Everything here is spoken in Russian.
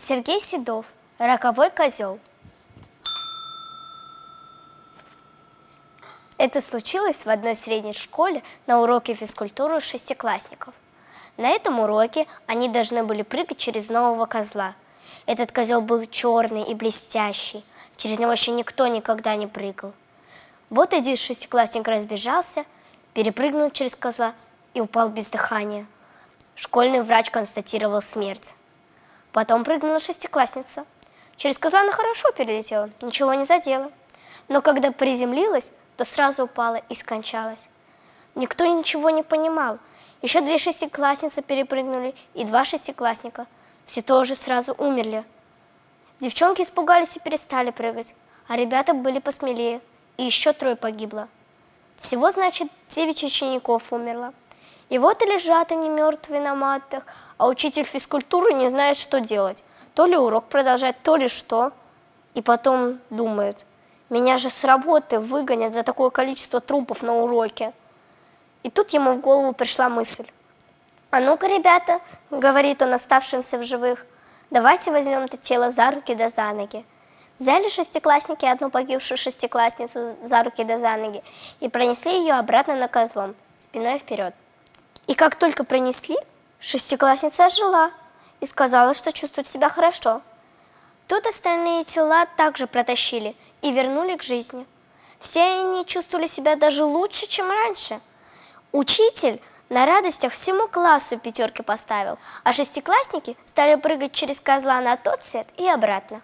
Сергей Седов, роковой козел. Это случилось в одной средней школе на уроке физкультуры шестиклассников. На этом уроке они должны были прыгать через нового козла. Этот козел был черный и блестящий. Через него еще никто никогда не прыгал. Вот один шестиклассник разбежался, перепрыгнул через козла и упал без дыхания. Школьный врач констатировал смерть. Потом прыгнула шестиклассница. Через козла она хорошо перелетела, ничего не задела. Но когда приземлилась, то сразу упала и скончалась. Никто ничего не понимал. Еще две шестиклассницы перепрыгнули, и два шестиклассника. Все тоже сразу умерли. Девчонки испугались и перестали прыгать, а ребята были посмелее, и еще трое погибло. Всего, значит, девять учеников умерло. И вот и лежат они мертвые на матах, а учитель физкультуры не знает, что делать. То ли урок продолжать, то ли что. И потом думает, меня же с работы выгонят за такое количество трупов на уроке. И тут ему в голову пришла мысль. «А ну-ка, ребята», — говорит он оставшимся в живых, «давайте возьмем это тело за руки да за ноги». Взяли шестиклассники одну погибшую шестиклассницу за руки да за ноги и пронесли ее обратно на козлом, спиной вперед. И как только пронесли, шестиклассница ожила и сказала, что чувствует себя хорошо. Тут остальные тела также протащили и вернули к жизни. Все они чувствовали себя даже лучше, чем раньше. Учитель на радостях всему классу пятерки поставил, а шестиклассники стали прыгать через козла на тот свет и обратно.